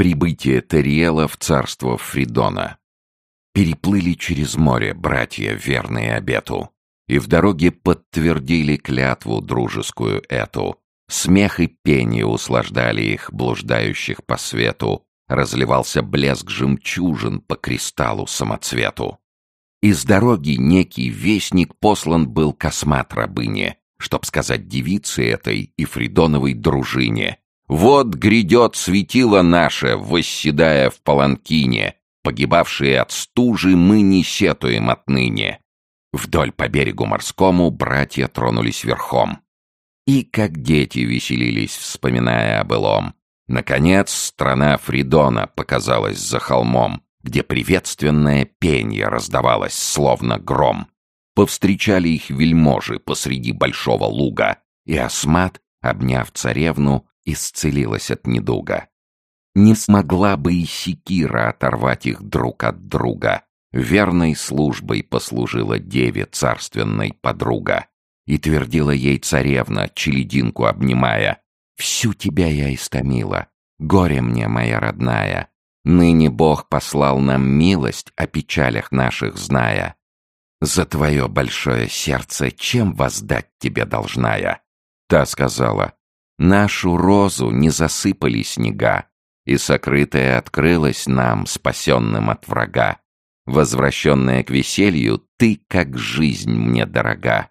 Прибытие Териэла в царство Фридона. Переплыли через море братья, верные обету, и в дороге подтвердили клятву дружескую эту. Смех и пение услаждали их, блуждающих по свету, разливался блеск жемчужин по кристаллу самоцвету. Из дороги некий вестник послан был космат рабыне, чтоб сказать девице этой и Фридоновой дружине, вот грядет светило наше, восседая в паланкине. Погибавшие от стужи мы не сетуем отныне. Вдоль по берегу морскому братья тронулись верхом. И как дети веселились, вспоминая о былом. Наконец, страна Фридона показалась за холмом, где приветственное пение раздавалось, словно гром. Повстречали их вельможи посреди большого луга, и Асмат, обняв царевну, исцелилась от недуга. Не смогла бы и секира оторвать их друг от друга. Верной службой послужила деве царственной подруга. И твердила ей царевна, челединку обнимая, «Всю тебя я истомила, горе мне, моя родная. Ныне Бог послал нам милость, о печалях наших зная. За твое большое сердце чем воздать тебе должна я?» Та сказала, Нашу розу не засыпали снега, и сокрытая открылась нам, спасенным от врага. Возвращенная к веселью, ты, как жизнь, мне дорога.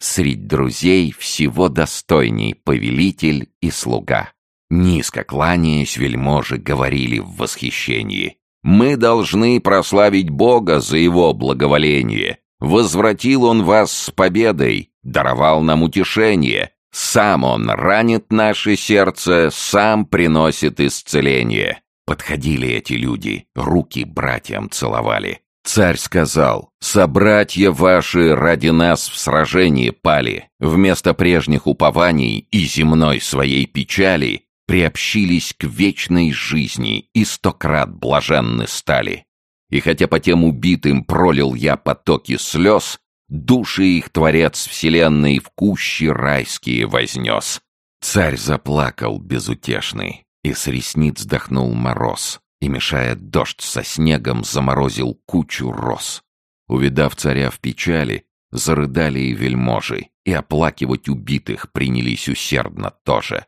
Средь друзей всего достойней повелитель и слуга. Низко кланяясь, вельможи говорили в восхищении. «Мы должны прославить Бога за его благоволение. Возвратил он вас с победой, даровал нам утешение, сам он ранит наше сердце, сам приносит исцеление. Подходили эти люди, руки братьям целовали. Царь сказал, «Собратья ваши ради нас в сражении пали, вместо прежних упований и земной своей печали приобщились к вечной жизни и стократ блаженны стали. И хотя по тем убитым пролил я потоки слез, Души их Творец Вселенной в кущи райские вознес. Царь заплакал безутешный, и с ресниц вздохнул мороз, и, мешая дождь со снегом, заморозил кучу роз. Увидав царя в печали, зарыдали и вельможи, и оплакивать убитых принялись усердно тоже.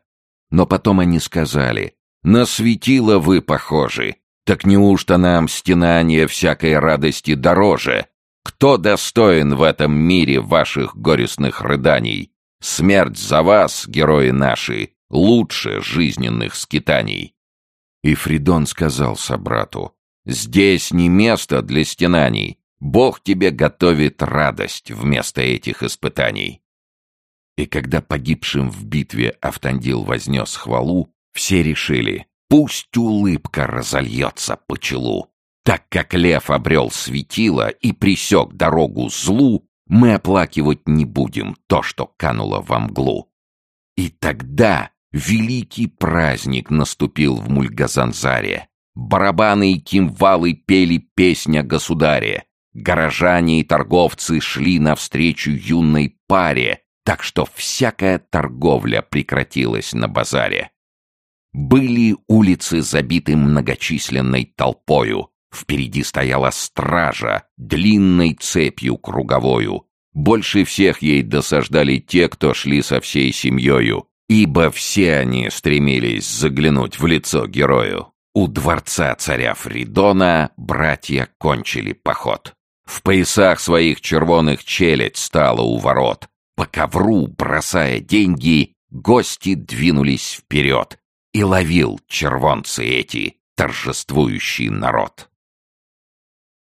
Но потом они сказали, «На светило вы похожи, так неужто нам стенание всякой радости дороже, кто достоин в этом мире ваших горестных рыданий? Смерть за вас, герои наши, лучше жизненных скитаний. И Фридон сказал собрату, «Здесь не место для стенаний. Бог тебе готовит радость вместо этих испытаний». И когда погибшим в битве Автандил вознес хвалу, все решили, пусть улыбка разольется по челу. Так как лев обрел светило и присек дорогу злу, мы оплакивать не будем то, что кануло во мглу. И тогда великий праздник наступил в Мульгазанзаре. Барабаны и кимвалы пели песня государе. Горожане и торговцы шли навстречу юной паре, так что всякая торговля прекратилась на базаре. Были улицы забиты многочисленной толпою, Впереди стояла стража, длинной цепью круговою. Больше всех ей досаждали те, кто шли со всей семьёю, ибо все они стремились заглянуть в лицо герою. У дворца царя Фридона братья кончили поход. В поясах своих червоных челядь стала у ворот. По ковру, бросая деньги, гости двинулись вперед. И ловил червонцы эти торжествующий народ.